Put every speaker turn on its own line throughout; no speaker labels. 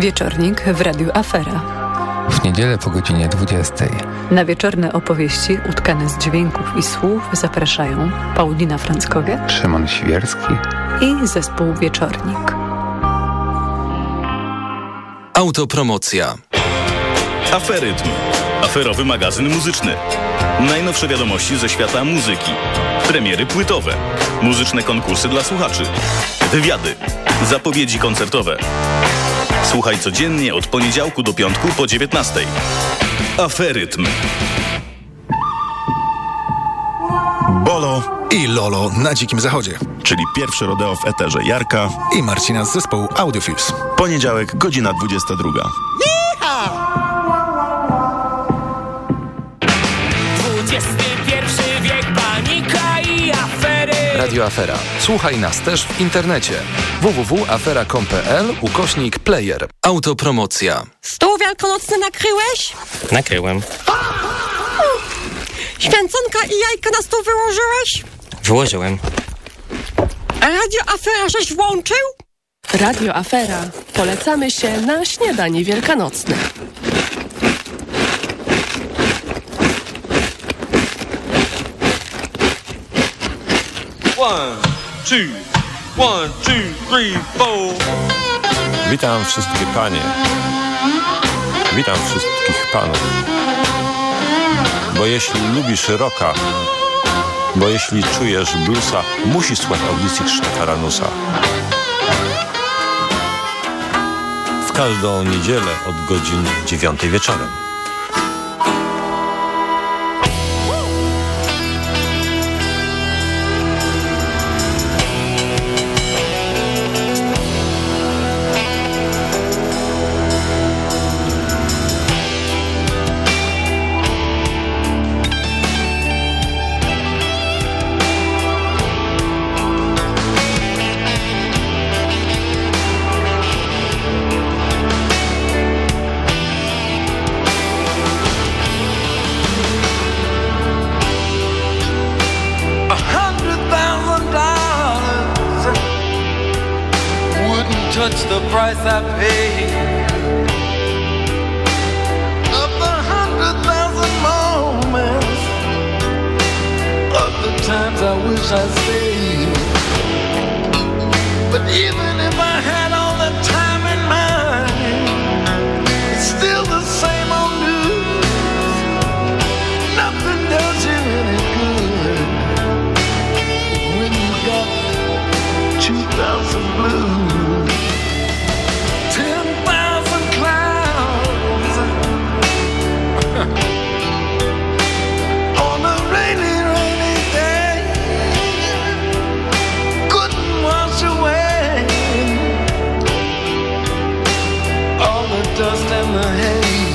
Wieczornik w Radiu Afera.
W niedzielę po godzinie 20.
Na wieczorne opowieści utkane z dźwięków i słów zapraszają Paulina Franckowiak,
Szymon Świerski
i zespół Wieczornik.
Autopromocja.
Aferytm. Aferowy magazyn muzyczny. Najnowsze wiadomości ze świata muzyki. Premiery płytowe. Muzyczne konkursy dla słuchaczy. Wywiady. Zapowiedzi koncertowe. Słuchaj codziennie od poniedziałku do piątku po 19. Aferytm.
Bolo i Lolo na Dzikim Zachodzie.
Czyli pierwsze rodeo w eterze Jarka
i Marcina z zespołu Audiofuse.
Poniedziałek, godzina 22.
Radio Afera. Słuchaj nas też w internecie. www.afera.com.pl ukośnik player. Autopromocja.
Stół wielkanocny nakryłeś?
Nakryłem.
Święconka i jajka na stół wyłożyłeś?
Wyłożyłem.
A radio Afera żeś włączył?
Radio Afera. Polecamy się na śniadanie wielkanocne.
One, two, one, two, three, four.
Witam wszystkie panie. Witam wszystkich panów. Bo jeśli lubisz rocka, bo jeśli czujesz bluesa, musisz słuchać audycji Krzysztofa. W każdą niedzielę od godzin 9 wieczorem.
The price dust and the haze.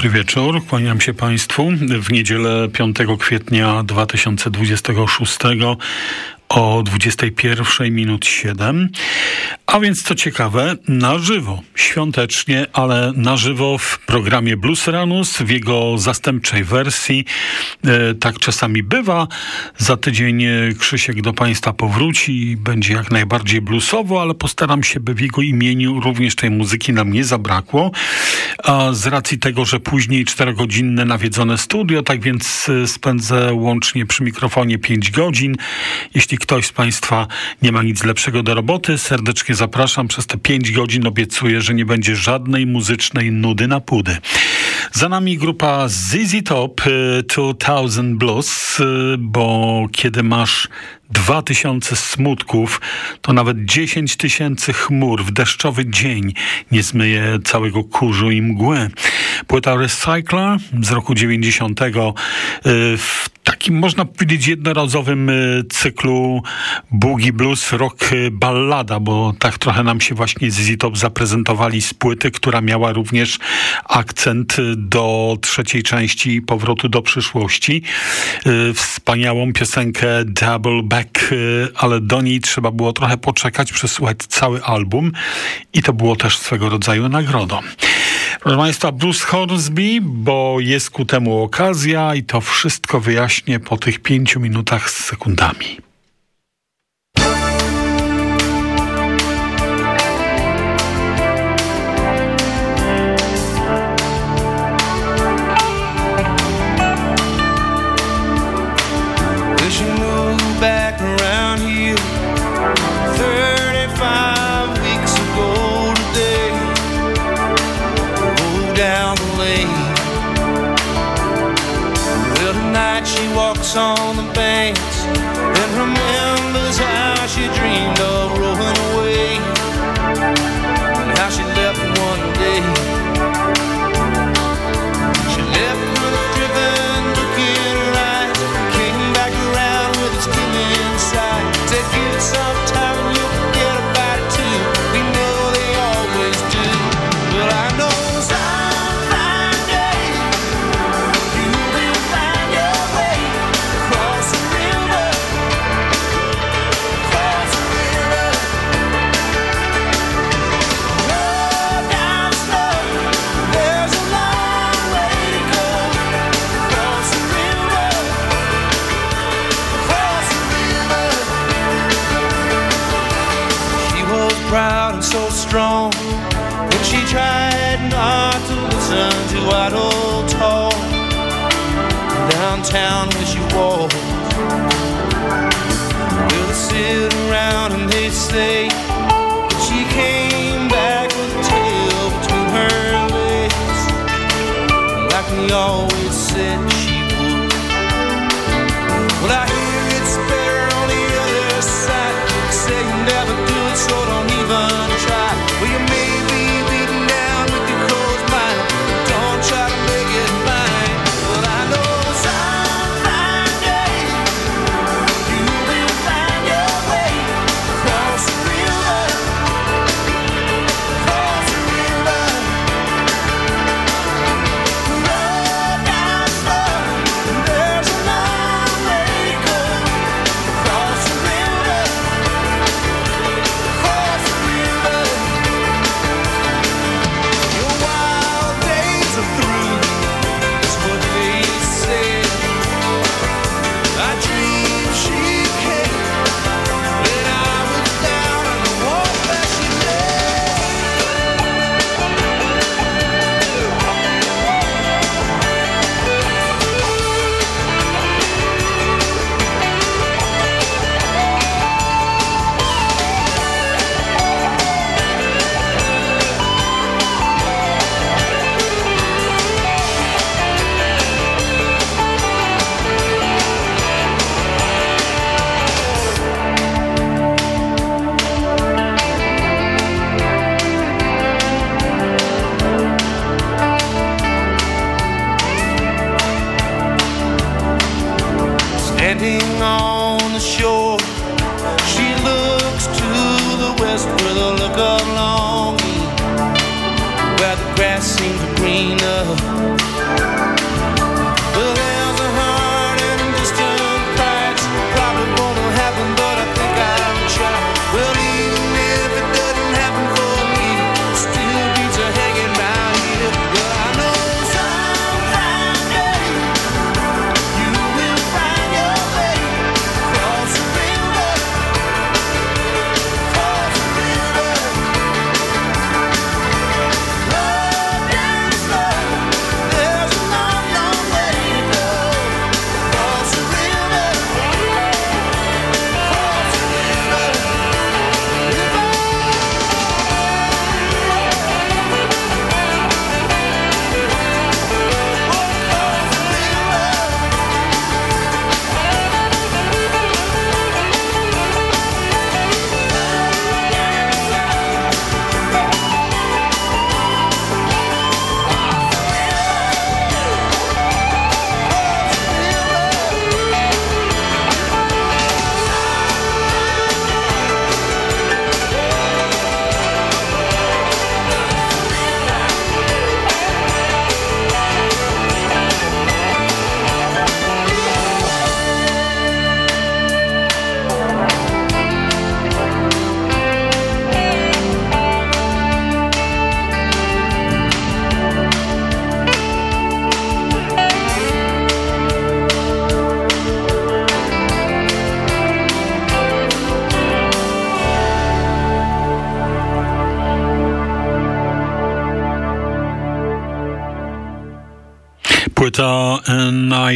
Dobry wieczór, kłaniam się Państwu. W niedzielę 5 kwietnia 2026 o 21 minut 7. A więc co ciekawe, na żywo, świątecznie, ale na żywo w programie Blues Ranus w jego zastępczej wersji. E, tak czasami bywa. Za tydzień Krzysiek do Państwa powróci i będzie jak najbardziej bluesowo, ale postaram się, by w jego imieniu również tej muzyki nam nie zabrakło. A z racji tego, że później czterogodzinne nawiedzone studio, tak więc e, spędzę łącznie przy mikrofonie 5 godzin. Jeśli ktoś z Państwa nie ma nic lepszego do roboty, serdecznie zapraszam. Przez te 5 godzin obiecuję, że nie będzie żadnej muzycznej nudy na pudy. Za nami grupa ZZ Top 2000 y, Blues, y, bo kiedy masz dwa tysiące smutków, to nawet dziesięć tysięcy chmur w deszczowy dzień nie zmyje całego kurzu i mgły. Płyta Recycler z roku 90 y, w takim, można powiedzieć, jednorazowym y, cyklu Boogie Blues Rock y, Ballada, bo tak trochę nam się właśnie z Top zaprezentowali z płyty, która miała również akcent do trzeciej części Powrotu do przyszłości. Wspaniałą piosenkę Double Back ale do niej trzeba było trochę poczekać, przesłuchać cały album i to było też swego rodzaju nagrodą. Proszę Państwa, Bruce Hornsby, bo jest ku temu okazja i to wszystko wyjaśnię po tych pięciu minutach z sekundami.
On the banks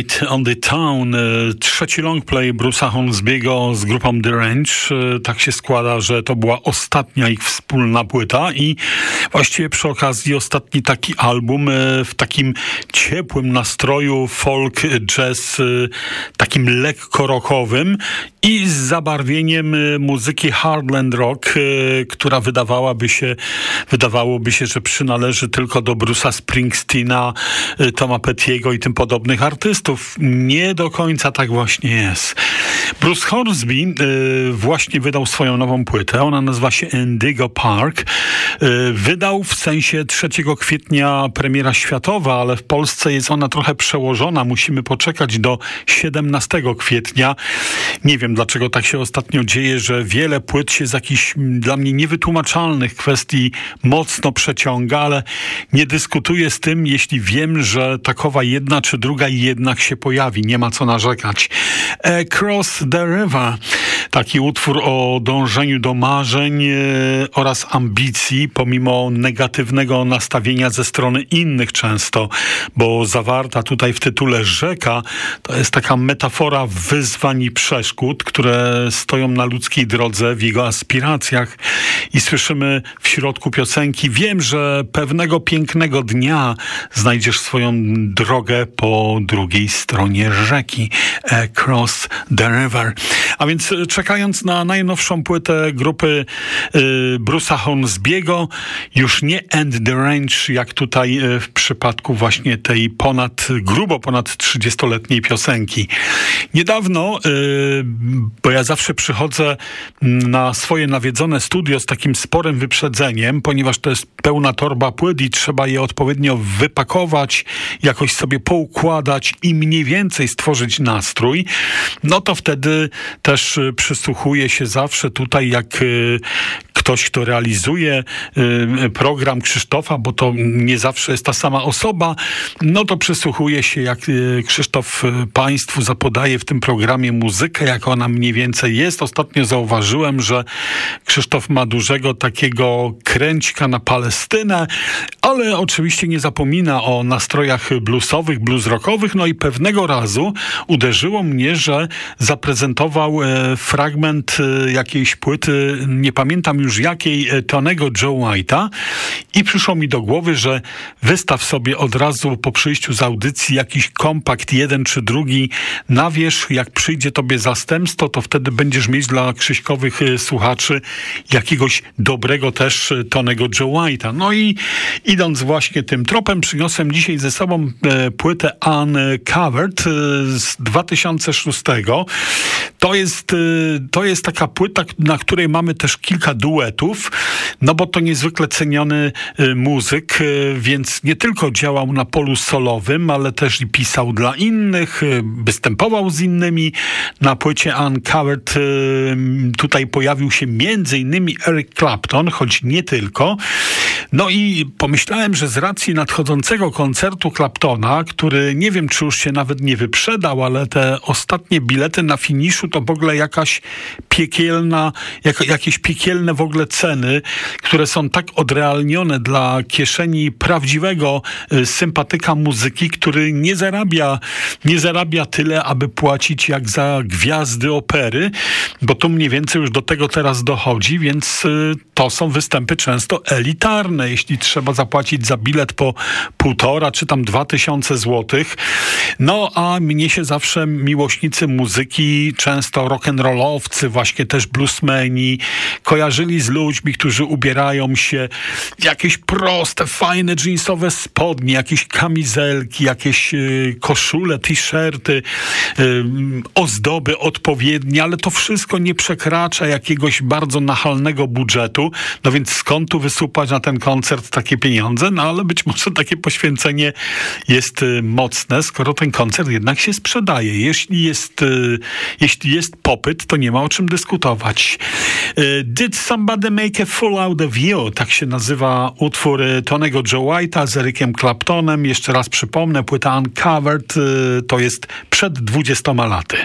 Night on the Town, trzeci longplay Bruce'a Hornsbiego z grupą The Range. Tak się składa, że to była ostatnia ich wspólna płyta i właściwie przy okazji ostatni taki album w takim ciepłym nastroju folk, jazz, takim lekko rockowym i z zabarwieniem muzyki Hardland Rock, która wydawałaby się, wydawałoby się, że przynależy tylko do Bruce'a Springsteena, Toma Petiego i tym podobnych artystów. Nie do końca tak właśnie jest. Bruce Hornsby y, właśnie wydał swoją nową płytę. Ona nazywa się Indigo Park. Y, wydał w sensie 3 kwietnia premiera światowa, ale w Polsce jest ona trochę przełożona. Musimy poczekać do 17 kwietnia. Nie wiem, dlaczego tak się ostatnio dzieje, że wiele płyt się z jakichś dla mnie niewytłumaczalnych kwestii mocno przeciąga, ale nie dyskutuję z tym, jeśli wiem, że takowa jedna czy druga jednak się pojawi. Nie ma co narzekać. Cross the River. Taki utwór o dążeniu do marzeń e, oraz ambicji, pomimo negatywnego nastawienia ze strony innych często, bo zawarta tutaj w tytule rzeka to jest taka metafora wyzwań i przeszkód, które stoją na ludzkiej drodze w jego aspiracjach i słyszymy w środku piosenki wiem, że pewnego pięknego dnia znajdziesz swoją drogę po drugiej stronie rzeki Across the River. A więc e, czekając na najnowszą płytę grupy y, Bruce'a Hornsbiego, już nie End the Range, jak tutaj w przypadku właśnie tej ponad, grubo ponad 30-letniej piosenki. Niedawno, y, bo ja zawsze przychodzę na swoje nawiedzone studio z takim sporym wyprzedzeniem, ponieważ to jest pełna torba płyt i trzeba je odpowiednio wypakować, jakoś sobie poukładać i mniej więcej stworzyć nastrój, no to wtedy też y, przysłuchuję się zawsze tutaj, jak y, ktoś, kto realizuje y, program Krzysztofa, bo to nie zawsze jest ta sama osoba, no to przysłuchuje się, jak Krzysztof Państwu zapodaje w tym programie muzykę, jak ona mniej więcej jest. Ostatnio zauważyłem, że Krzysztof ma takiego kręćka na Palestynę, ale oczywiście nie zapomina o nastrojach bluesowych, blues rockowych, no i pewnego razu uderzyło mnie, że zaprezentował e, fragment e, jakiejś płyty, nie pamiętam już jakiej, e, Tonego Joe White'a i przyszło mi do głowy, że wystaw sobie od razu po przyjściu z audycji jakiś kompakt, jeden czy drugi na wierzch. Jak przyjdzie tobie zastępstwo, to wtedy będziesz mieć dla krzyśkowych słuchaczy jakiegoś dobrego też Tonego Joe White'a. No i idąc właśnie tym tropem, przyniosłem dzisiaj ze sobą płytę Uncovered z 2006 to jest, y, to jest taka płyta, na której mamy też kilka duetów, no bo to niezwykle ceniony y, muzyk, y, więc nie tylko działał na polu solowym, ale też i pisał dla innych, występował z innymi. Na płycie Uncovered tutaj pojawił się między innymi Eric Clapton, choć nie tylko. No i pomyślałem, że z racji nadchodzącego koncertu Claptona, który nie wiem, czy już się nawet nie wyprzedał, ale te ostatnie bilety na finiszu to w ogóle jakaś piekielna, jak, jakieś piekielne w ogóle ceny, które są tak odrealnione dla kieszeni prawdziwego y, sympatyka muzyki, który nie zarabia, nie zarabia tyle, aby płacić jak za gwiazdy opery, bo tu mniej więcej już do tego teraz dochodzi, więc y, to są występy często elitarne. Jeśli trzeba zapłacić za bilet po półtora czy tam dwa tysiące złotych. No a mnie się zawsze miłośnicy muzyki, często rock'n'rollowcy, właśnie też bluesmeni, kojarzyli z ludźmi, którzy ubierają się jakieś proste, fajne jeansowe spodnie, jakieś kamizelki, jakieś y, koszule, t-shirty, ozdoby odpowiednie, ale to wszystko nie przekracza jakiegoś bardzo nachalnego budżetu. No więc skąd tu wysupać na ten koncert takie pieniądze? No ale być może takie poświęcenie jest y, mocne, skoro ten koncert jednak się sprzedaje. Jeśli jest, y, jeśli jest popyt, to nie ma o czym dyskutować. Y, Did Somebody Make a Fool Out of You? Tak się nazywa utwór Tonego Joe White'a z Ericiem Claptonem. Jeszcze raz przypomnę, płyta Uncovered to jest przed 20 laty.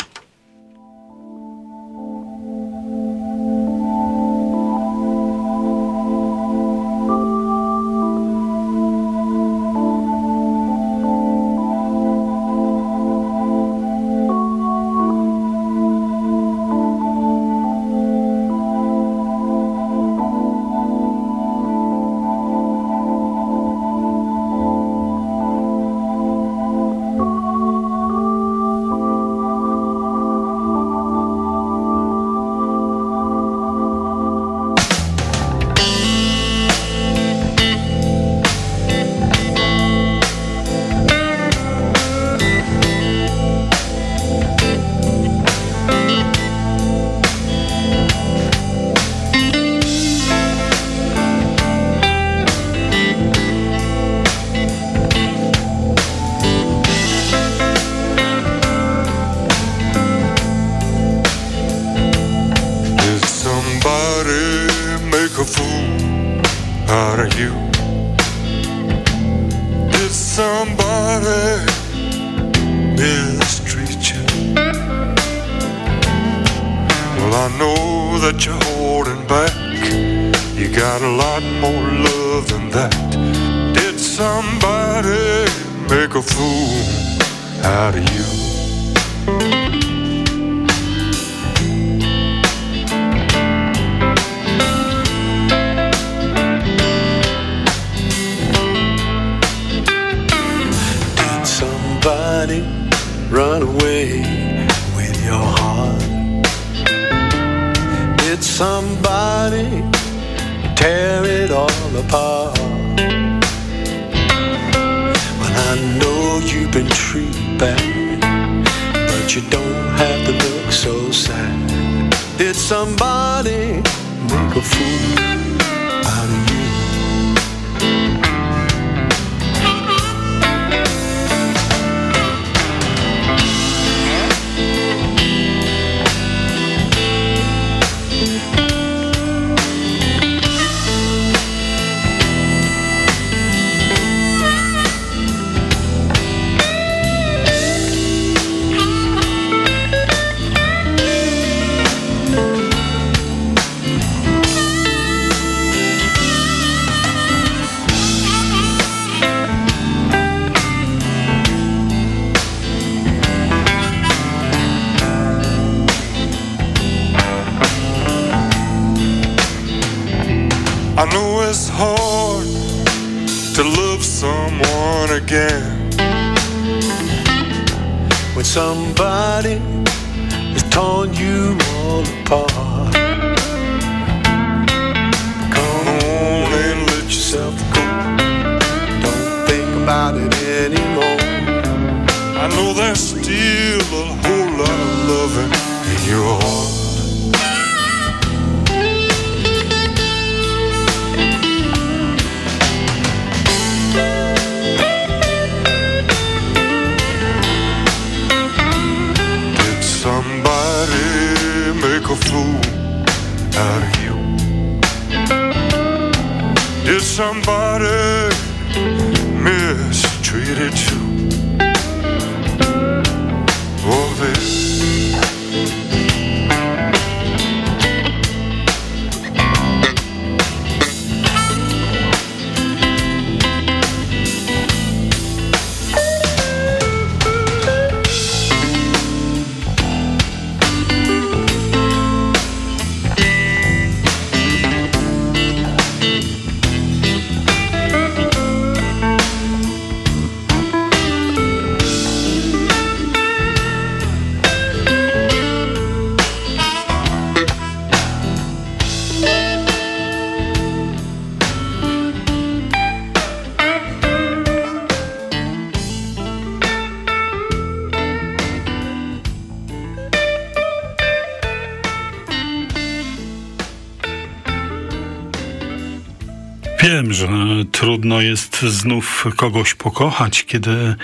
Że trudno jest znów kogoś pokochać, kiedy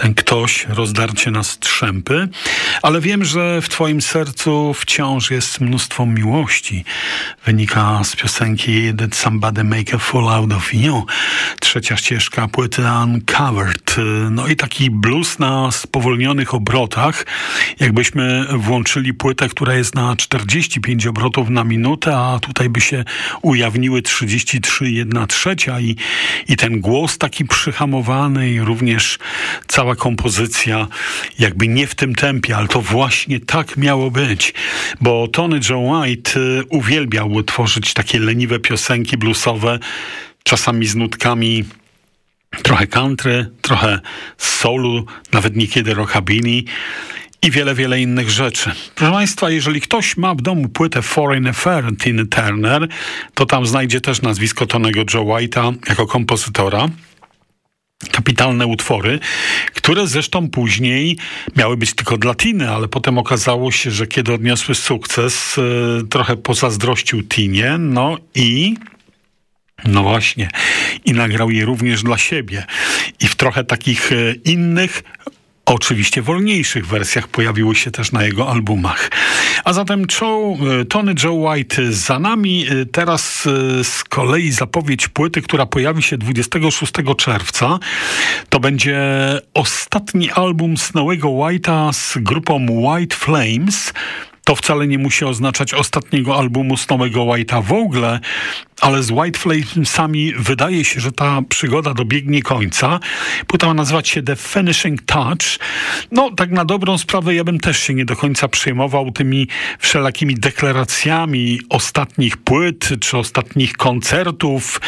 ten ktoś rozdarcie na strzępy, ale wiem, że w twoim sercu wciąż jest mnóstwo miłości. Wynika z piosenki Did Somebody Make a Fool Out of You? Trzecia ścieżka płyty Uncovered. No i taki blues na spowolnionych obrotach. Jakbyśmy włączyli płytę, która jest na 45 obrotów na minutę, a tutaj by się ujawniły 33, 1 trzecia i, i ten głos taki przyhamowany i również cała kompozycja jakby nie w tym tempie, ale to właśnie tak miało być, bo Tony Joe White y, uwielbiał tworzyć takie leniwe piosenki bluesowe, czasami z nutkami trochę country, trochę soulu, nawet niekiedy rockabilly i wiele, wiele innych rzeczy. Proszę Państwa, jeżeli ktoś ma w domu płytę Foreign Affair Tina Turner, to tam znajdzie też nazwisko Tonego Joe White'a jako kompozytora kapitalne utwory, które zresztą później miały być tylko dla Tiny, ale potem okazało się, że kiedy odniosły sukces, y, trochę pozazdrościł Tinie, no i no właśnie. I nagrał je również dla siebie. I w trochę takich y, innych, oczywiście wolniejszych wersjach pojawiły się też na jego albumach. A zatem Joe, e, Tony Joe White za nami. E, teraz e, z kolei zapowiedź płyty, która pojawi się 26 czerwca. To będzie ostatni album Snowego White'a z grupą White Flames. To wcale nie musi oznaczać ostatniego albumu Snowego White'a w ogóle, ale z White Flamesami wydaje się, że ta przygoda dobiegnie końca. Płyta ma nazywać się The Finishing Touch. No, tak na dobrą sprawę ja bym też się nie do końca przejmował tymi wszelakimi deklaracjami ostatnich płyt, czy ostatnich koncertów,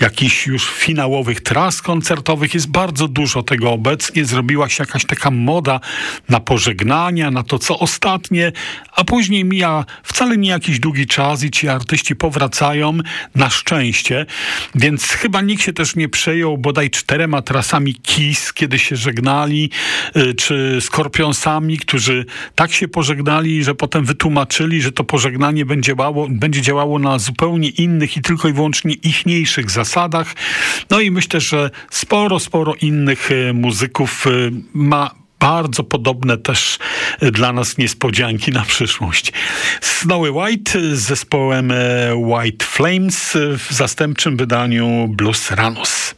jakichś już finałowych tras koncertowych. Jest bardzo dużo tego obecnie. Zrobiła się jakaś taka moda na pożegnania, na to, co ostatnie, a później mija wcale nie jakiś długi czas i ci artyści powracają na szczęście, więc chyba nikt się też nie przejął bodaj czterema trasami KIS, kiedy się żegnali, y, czy Skorpionsami, którzy tak się pożegnali, że potem wytłumaczyli, że to pożegnanie będzie działało, będzie działało na zupełnie innych i tylko i wyłącznie ichniejszych zasadach. No i myślę, że sporo, sporo innych y, muzyków y, ma bardzo podobne też dla nas niespodzianki na przyszłość. Snowy White z zespołem e, White Flames w zastępczym wydaniu Blues Ranus.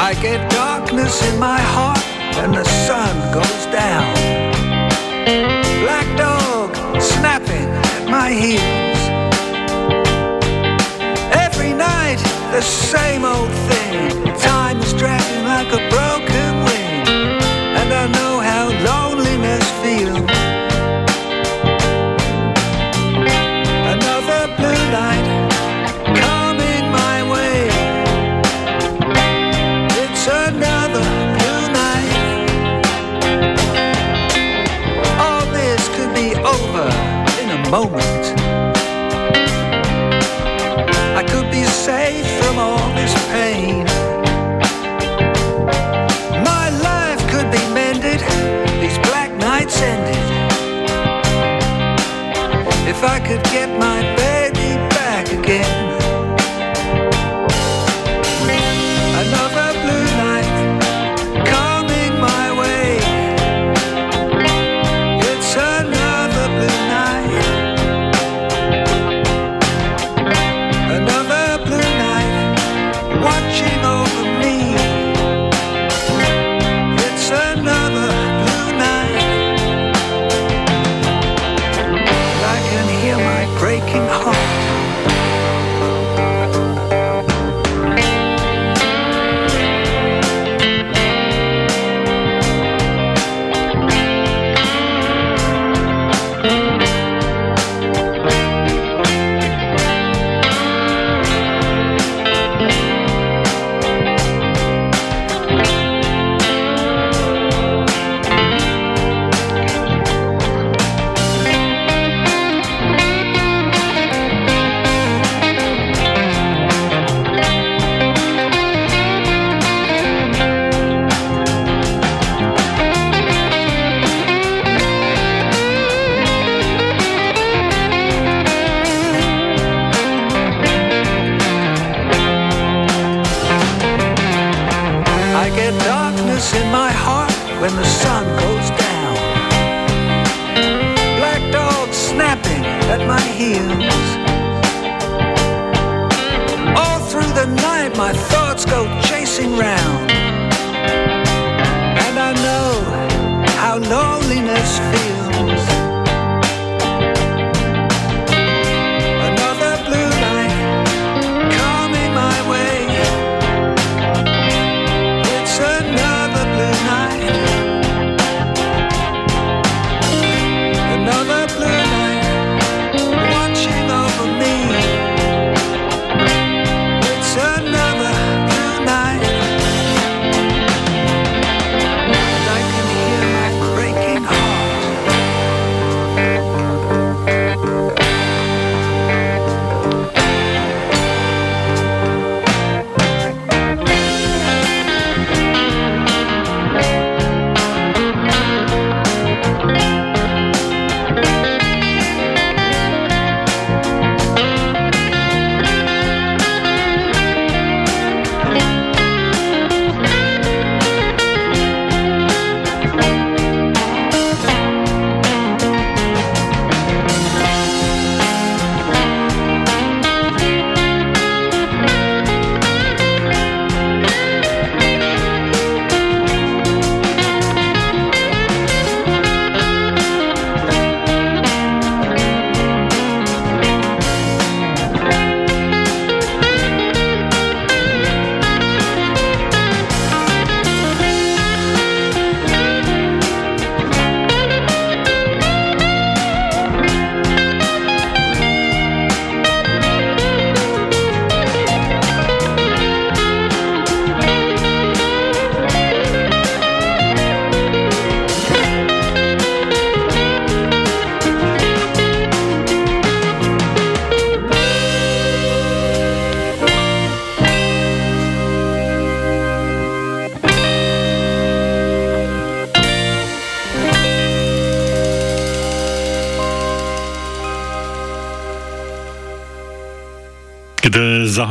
I get darkness in my heart when the sun goes down. Black dog snapping at my heels. Every night, the same old thing. Time is dragging like a broken wing. And I know how loneliness feels. moment. I could be safe from all this pain. My life could be mended, these black nights ended. If I could get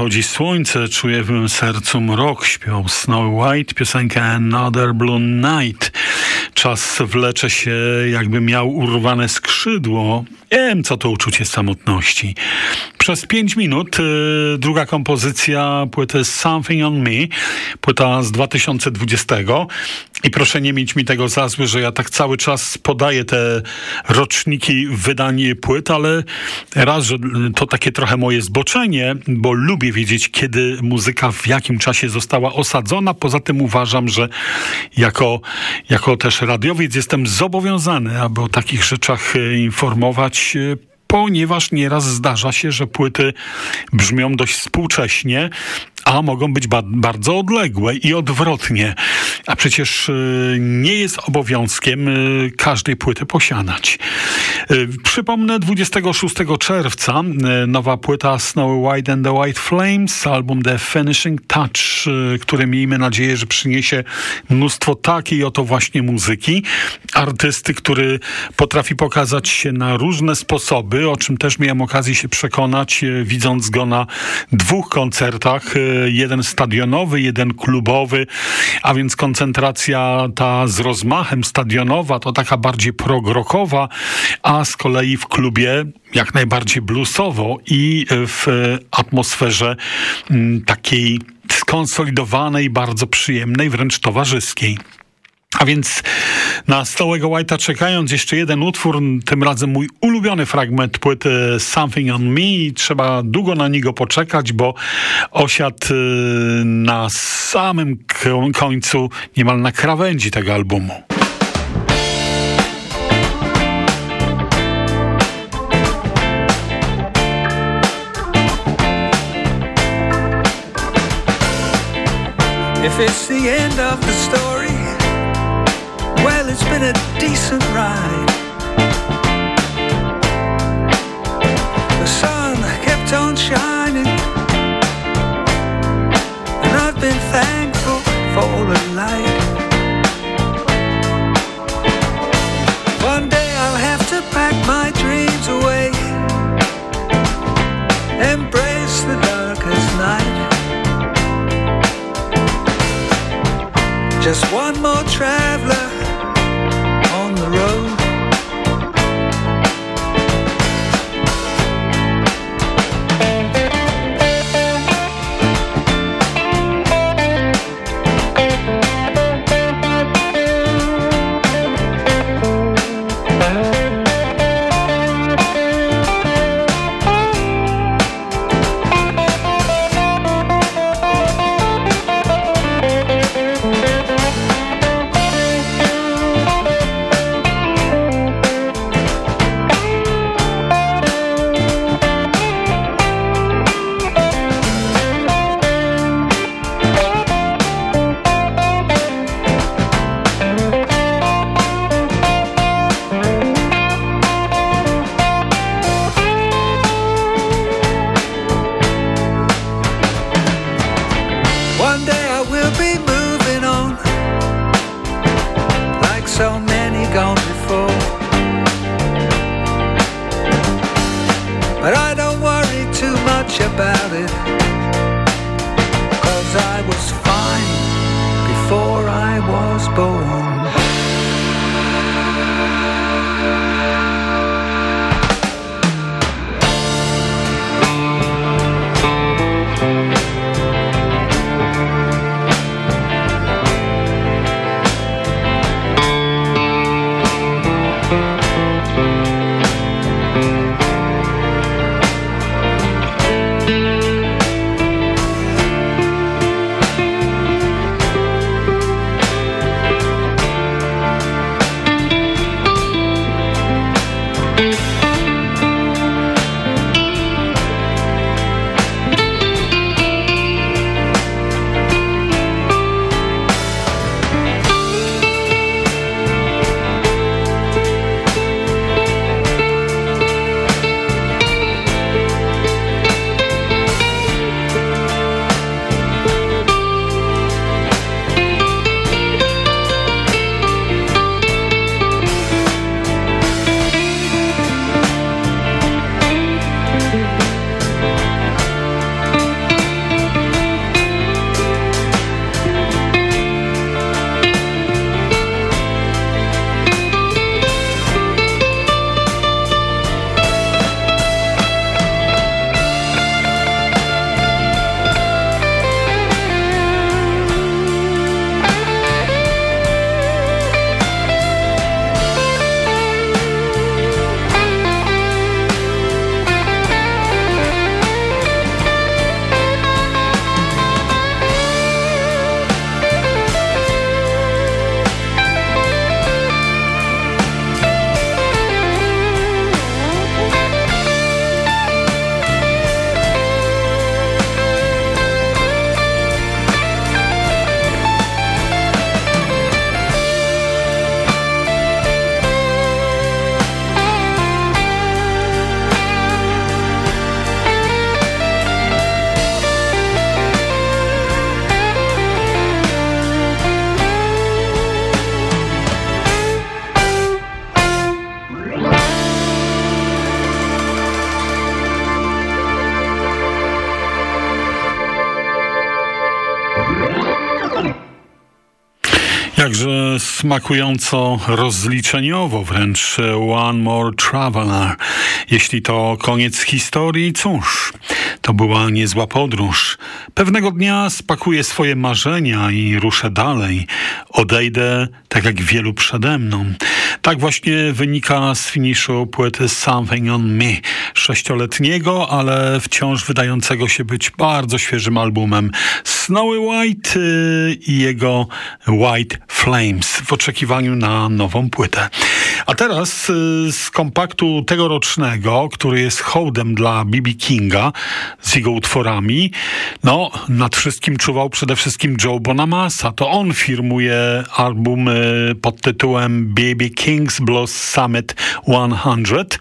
Gdy zachodzi słońce, czuję w mym sercu mrok, śpiewał Snow White, piosenkę Another Blue Night. Czas wlecze się, jakby miał urwane skrzydło. Wiem, co to uczucie samotności. Przez pięć minut y, druga kompozycja płyty Something on Me, płyta z 2020 i proszę nie mieć mi tego za zły, że ja tak cały czas podaję te roczniki wydań płyt, ale raz, że to takie trochę moje zboczenie, bo lubię wiedzieć, kiedy muzyka w jakim czasie została osadzona. Poza tym uważam, że jako, jako też radiowiec jestem zobowiązany, aby o takich rzeczach e, informować e, ponieważ nieraz zdarza się, że płyty brzmią dość współcześnie, a mogą być ba bardzo odległe i odwrotnie. A przecież y, nie jest obowiązkiem y, każdej płyty posiadać. Y, przypomnę, 26 czerwca nowa płyta Snow White and the White Flames, album The Finishing Touch, który miejmy nadzieję, że przyniesie mnóstwo takiej oto właśnie muzyki. Artysty, który potrafi pokazać się na różne sposoby, o czym też miałem okazję się przekonać, widząc go na dwóch koncertach jeden stadionowy, jeden klubowy, a więc koncentracja ta z rozmachem stadionowa to taka bardziej progrokowa, a z kolei w klubie jak najbardziej bluesowo i w atmosferze mm, takiej skonsolidowanej, bardzo przyjemnej, wręcz towarzyskiej. A więc na Stałego White'a czekając jeszcze jeden utwór, tym razem mój ulubiony fragment płyty Something on Me. Trzeba długo na niego poczekać, bo osiadł y, na samym końcu, niemal na krawędzi tego albumu.
If it's the end of the story it's been a decent ride. The sun kept on shining, and I've been thankful for the light. One day I'll have to pack my dreams away, embrace the darkest night. Just one more traveler
smakująco rozliczeniowo, wręcz One More Traveler. Jeśli to koniec historii, cóż, to była niezła podróż. Pewnego dnia spakuję swoje marzenia i ruszę dalej. Odejdę tak jak wielu przede mną. Tak właśnie wynika z finiszu płyty Something on Me, sześcioletniego, ale wciąż wydającego się być bardzo świeżym albumem Snowy White y, i jego White Flames w oczekiwaniu na nową płytę. A teraz y, z kompaktu tegorocznego, który jest hołdem dla B.B. Kinga z jego utworami, no nad wszystkim czuwał przede wszystkim Joe Bonamassa. To on firmuje album pod tytułem B.B. King's Blues Summit 100,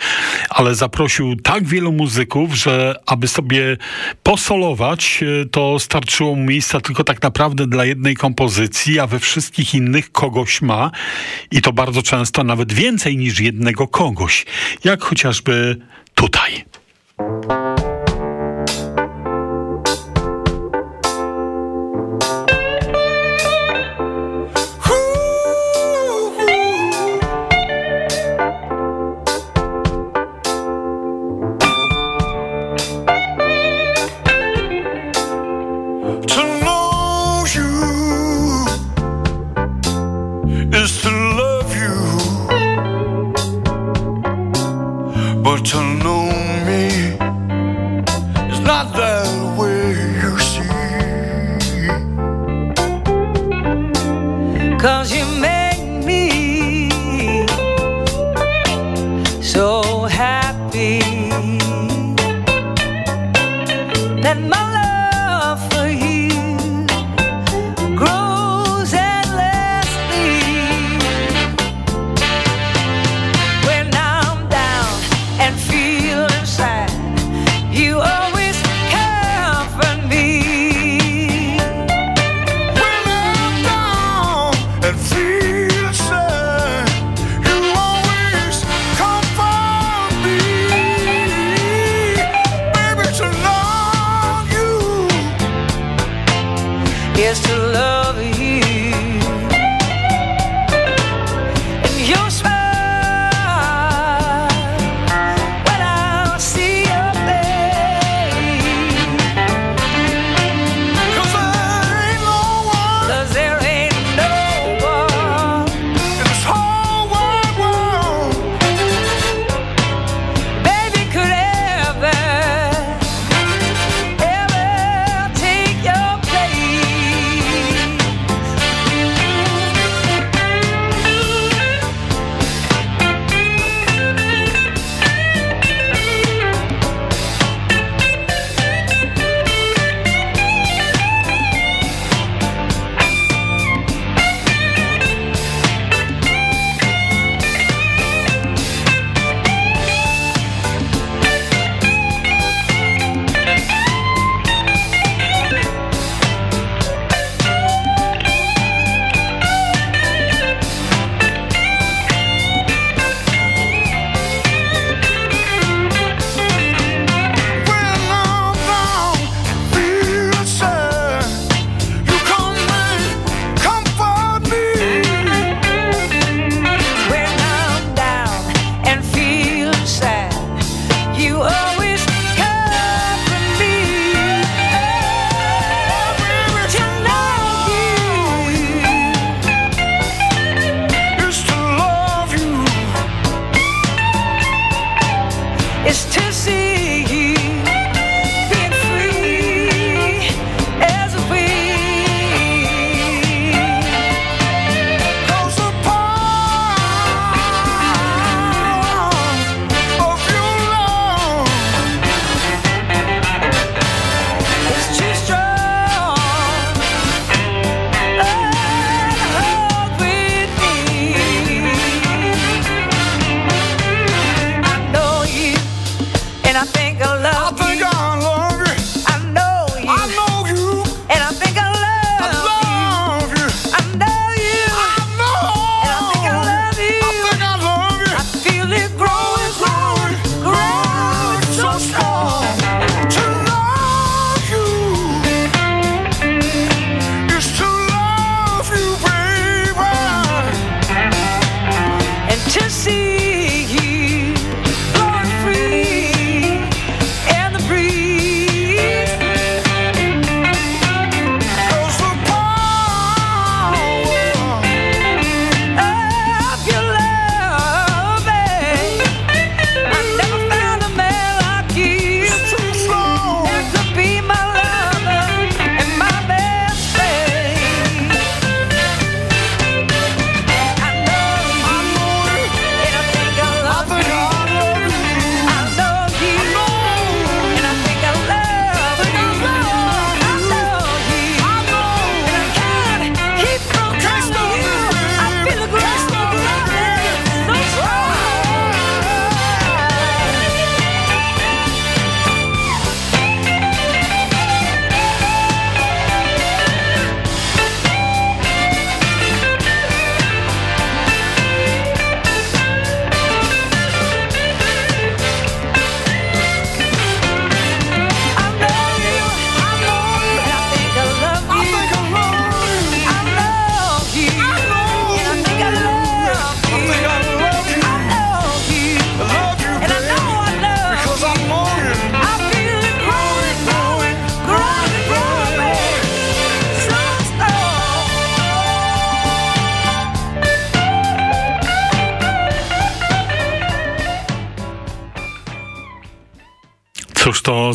ale zaprosił tak wielu muzyków, że aby sobie posolować, y, to starczyło mu miejsca tylko tak naprawdę dla jednej kompozycji, a we wszystkich innych kogoś ma i to bardzo często nawet więcej niż jednego kogoś, jak chociażby tutaj.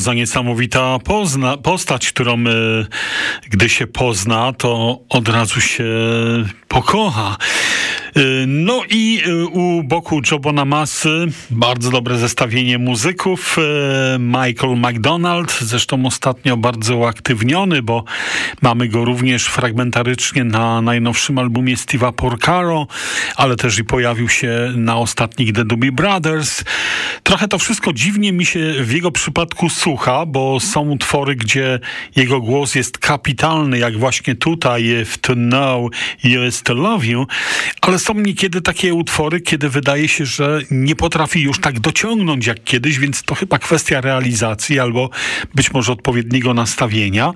Za niesamowita pozna, postać, którą y, gdy się pozna, to od razu się pokocha. Y, no i y, u boku Jobona Masy bardzo dobre zestawienie muzyków. Y, Michael McDonald, zresztą ostatnio bardzo uaktywniony, bo mamy go również fragmentarycznie na najnowszym albumie Steve'a Porcaro, ale też i pojawił się na ostatnich The Doobie Brothers. Trochę to wszystko dziwnie mi się w jego przypadku słucha, bo są utwory, gdzie jego głos jest kapitalny, jak właśnie tutaj w To Know You To Love You, ale są niekiedy takie utwory, kiedy wydaje się, że nie potrafi już tak dociągnąć jak kiedyś, więc to chyba kwestia realizacji albo być może odpowiedniego nastawienia.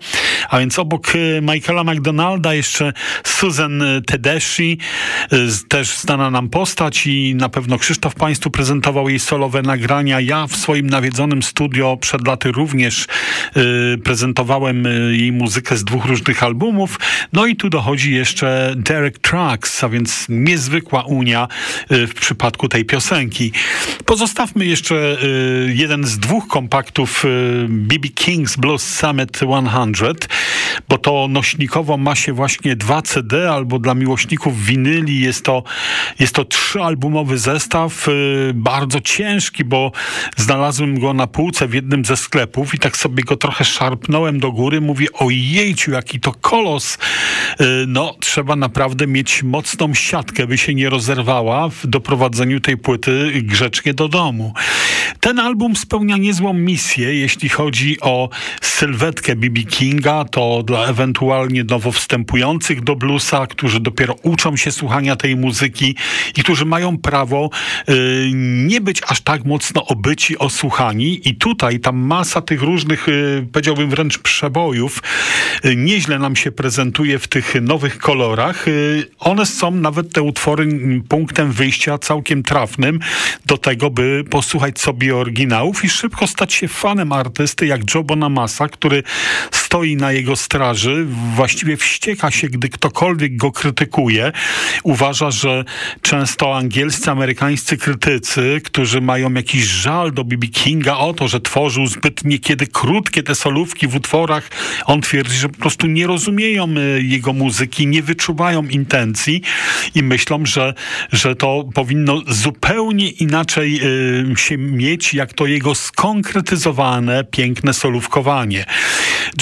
A więc obok e, Michaela McDonalda jeszcze Susan Tedeschi, e, też znana nam postać i na pewno Krzysztof Państwu prezentował jej solowe nagrania. Ja w swoim nawiedzonym studio przed laty również y, prezentowałem jej muzykę z dwóch różnych albumów. No i tu dochodzi jeszcze Derek Trucks, a więc niezwykła unia y, w przypadku tej piosenki. Pozostawmy jeszcze y, jeden z dwóch kompaktów BB King's Blues Summit 100, bo to nośnikowo ma się właśnie dwa CD, albo dla miłośników winyli jest to, jest to trzyalbumowy zestaw, bardzo ciężki, bo znalazłem go na półce w jednym ze sklepów i tak sobie go trochę szarpnąłem do góry. Mówię, ojejciu, jaki to kolos. No, trzeba naprawdę mieć mocną siatkę, by się nie rozerwała w doprowadzeniu tej płyty grzecznie do domu. Ten album spełnia niezłą misję, jeśli chodzi o sylwetkę B.B. Kinga, to dla ewentualnie nowo wstępujących do bluesa, którzy dopiero uczą się słuchania tej muzyki i którzy mają prawo y, nie być aż tak mocno obyci, osłuchani i tutaj ta masa tych różnych, y, powiedziałbym wręcz przebojów, y, nieźle nam się prezentuje w tych nowych kolorach. Y, one są, nawet te utwory, punktem wyjścia całkiem trafnym do tego, by posłuchać sobie oryginałów i szybko stać się fanem artysty jak Joe Bonamassa, który stoi na jego straży, właściwie wścieka się, gdy ktokolwiek go krytykuje. Uważa, że często angielscy, amerykańscy krytycy, którzy mają jakiś żal do B.B. Kinga o to, że tworzył zbyt niekiedy krótkie te solówki w utworach, on twierdzi, że po prostu nie rozumieją y, jego muzyki, nie wyczuwają intencji i myślą, że, że to powinno zupełnie inaczej y, się mieć, jak to jego skonkretyzowane, piękne solówkowanie.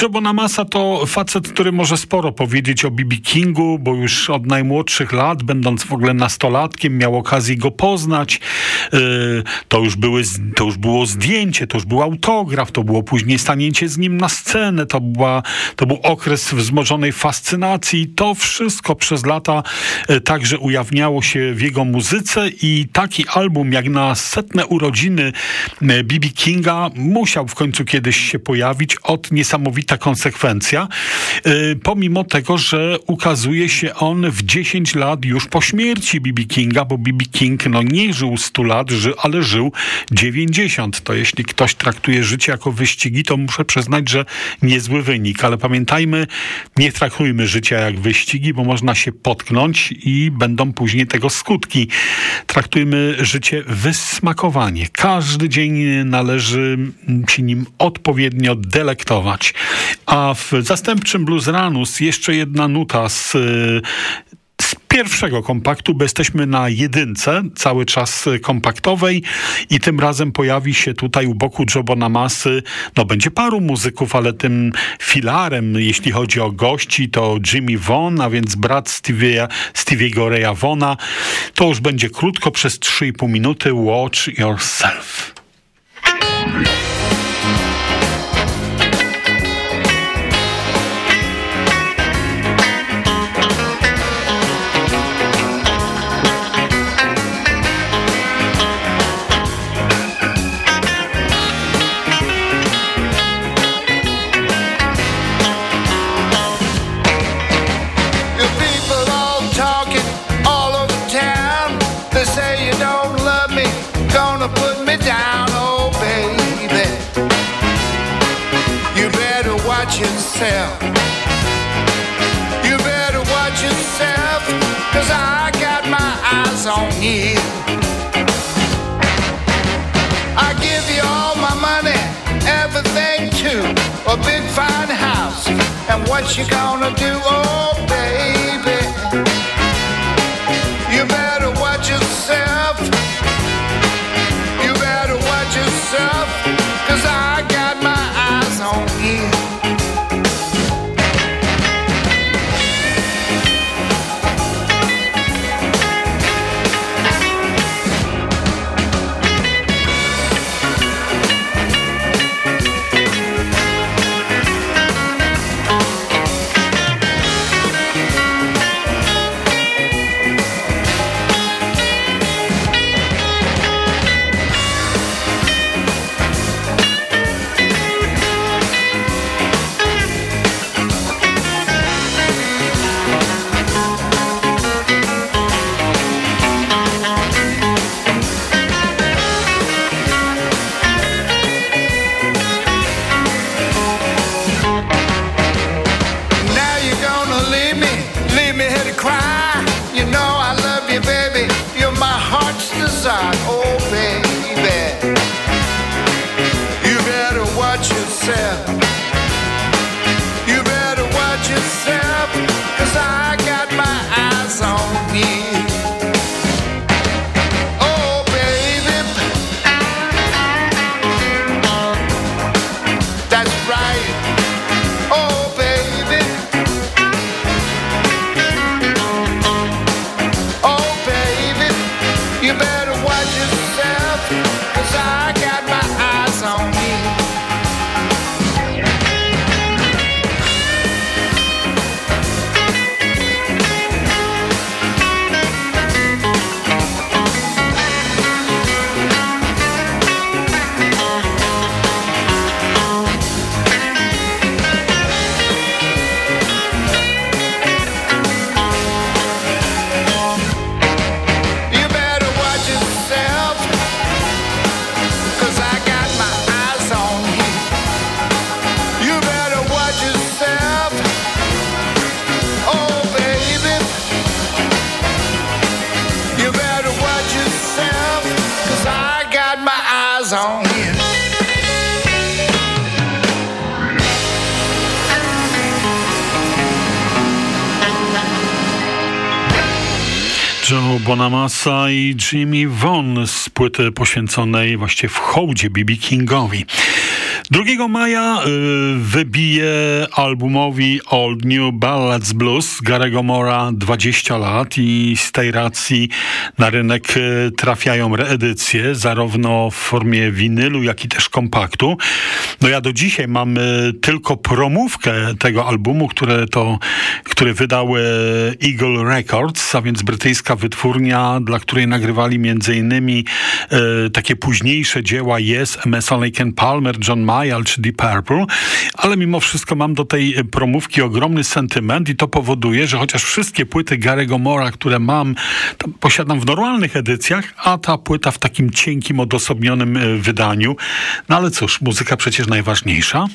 Joe Bonamassa to facet, który może sporo powiedzieć o B.B. Kingu, bo już od najmłodszych lat, będąc w ogóle nastolatkiem, miał okazję go poznać. Y, to już, były, to już było zdjęcie, to już był autograf, to było później stanięcie z nim na scenę, to, była, to był okres wzmożonej fascynacji. To wszystko przez lata y, także ujawniało się w jego muzyce i taki album jak na setne urodziny B.B. Kinga musiał w końcu kiedyś się pojawić od niesamowita konsekwencja, y, pomimo tego, że ukazuje się on w 10 lat już po śmierci B.B. Kinga, bo B.B. King no, nie żył 100 lat, ale żył 90. To jeśli ktoś traktuje życie jako wyścigi, to muszę przyznać, że niezły wynik, ale pamiętajmy, nie traktujmy życia jak wyścigi, bo można się potknąć i będą później tego skutki. Traktujmy życie wysmakowanie. Każdy dzień należy się nim odpowiednio delektować. A w zastępczym Blues Ranus jeszcze jedna nuta z pierwszego kompaktu, bo jesteśmy na jedynce cały czas kompaktowej i tym razem pojawi się tutaj u boku Jobona Masy, no będzie paru muzyków, ale tym filarem, jeśli chodzi o gości, to Jimmy Vaughn, a więc brat Stevie'ego Raya Vaughna. To już będzie krótko, przez 3,5 minuty. Watch yourself. eyes on you. I give you all my money,
everything too, a big fine house, and what you gonna do? Oh. I
Jimmy Vaughn z płyty poświęconej właściwie w hołdzie B.B. Kingowi. 2 maja y, wybije albumowi Old New Ballads Blues Garego Mora 20 lat i z tej racji na rynek y, trafiają reedycje zarówno w formie winylu, jak i też kompaktu. No ja do dzisiaj mam y, tylko promówkę tego albumu, które to, który wydał y, Eagle Records, a więc brytyjska wytwórnia, dla której nagrywali między innymi y, takie późniejsze dzieła Yes, Emerson Lake Palmer, John Mayall czy Deep Purple, ale mimo wszystko mam do tej promówki ogromny sentyment i to powoduje, że chociaż wszystkie płyty Garego Mora, które mam, posiadam w normalnych edycjach, a ta płyta w takim cienkim, odosobnionym y, wydaniu. No ale cóż, muzyka przecież najważniejsza.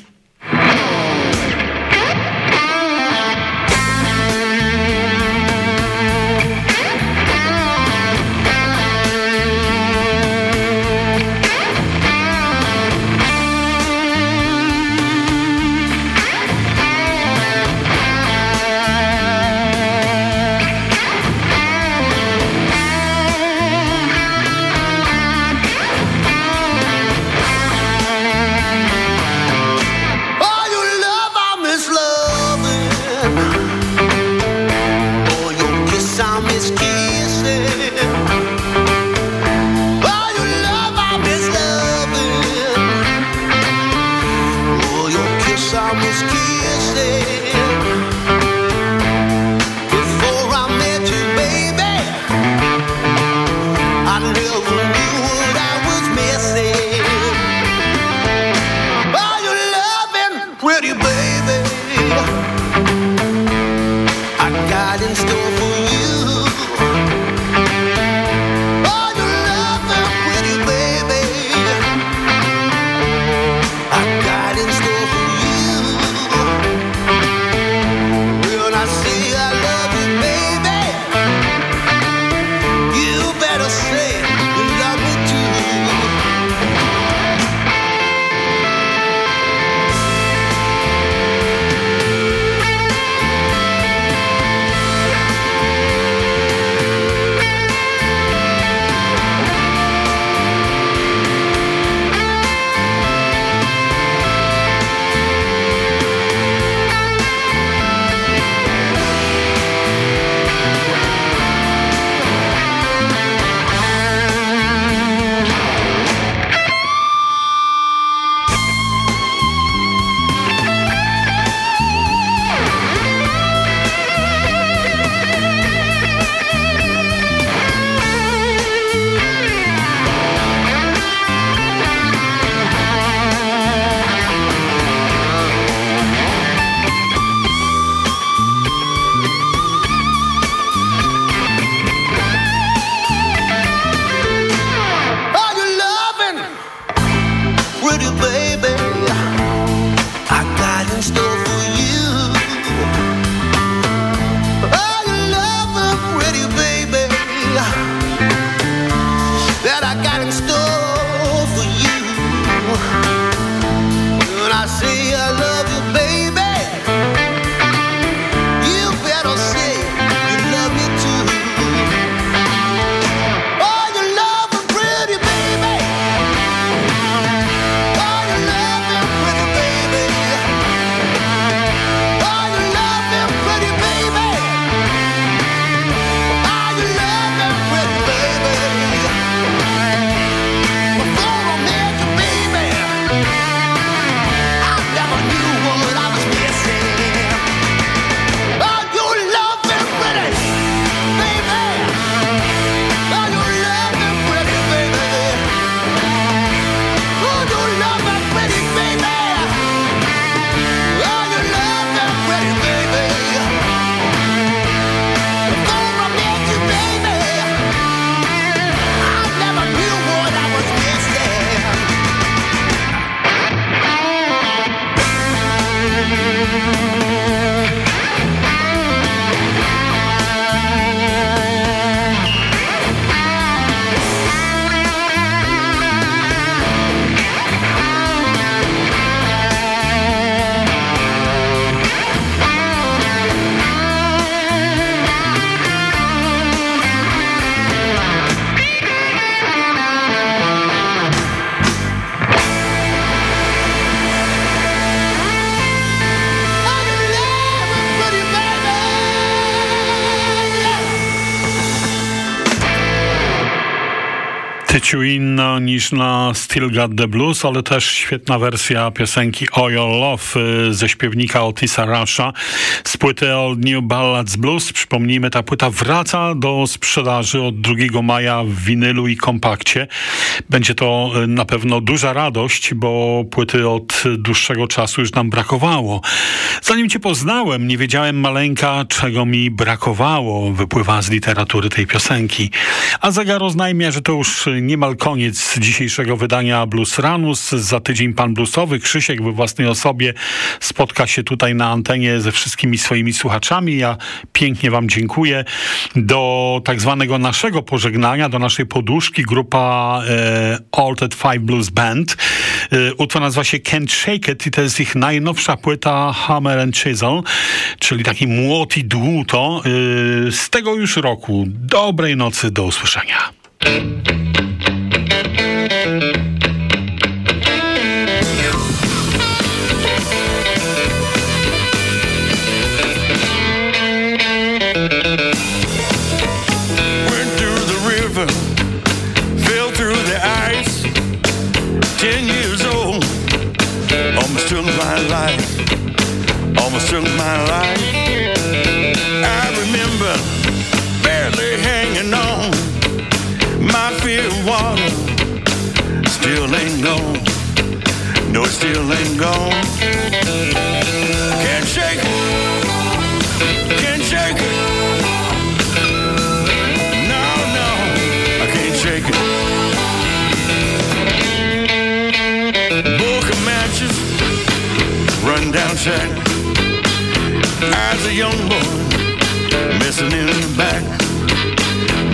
chewing inna niż na Still Got The Blues, ale też świetna wersja piosenki Oil Love y, ze śpiewnika Otisa Rasha z płyty Old New Ballads Blues. Przypomnijmy, ta płyta wraca do sprzedaży od 2 maja w winylu i kompakcie. Będzie to y, na pewno duża radość, bo płyty od dłuższego czasu już nam brakowało. Zanim cię poznałem, nie wiedziałem maleńka, czego mi brakowało, wypływa z literatury tej piosenki. A zegar oznajmia, że to już niemal koniec dzisiejszego wydania Blues Ranus. Za tydzień pan bluesowy Krzysiek we własnej osobie spotka się tutaj na antenie ze wszystkimi swoimi słuchaczami. Ja pięknie wam dziękuję. Do tak zwanego naszego pożegnania, do naszej poduszki grupa e, Altered Five Blues Band. E, utwór nazywa się Can't Shake It i to jest ich najnowsza płyta Hammer and Chisel, czyli taki młot i dłuto e, z tego już roku. Dobrej nocy, do usłyszenia.
Took my life. Almost took my life. I remember barely hanging on. My fear of water still ain't gone. No, it still ain't gone. Can't shake it. Can't shake it. Run down shack as a young boy, messing in the back,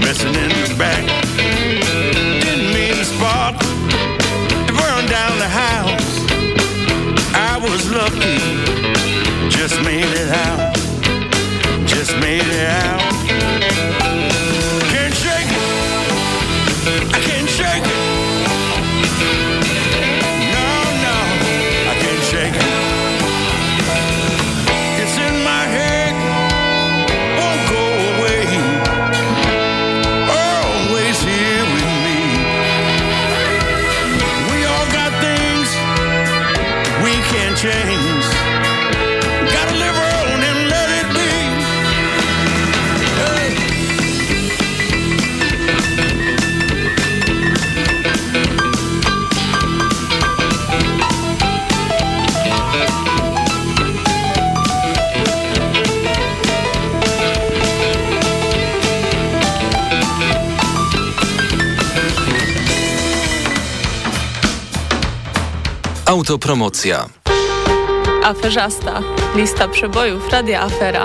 messing in the back. Didn't mean to spark to burn down the house. I was lucky, just made it out, just made it out. Can't shake it, I can't shake it.
Autopromocja.
Aferzasta. Lista przebojów Radia Afera.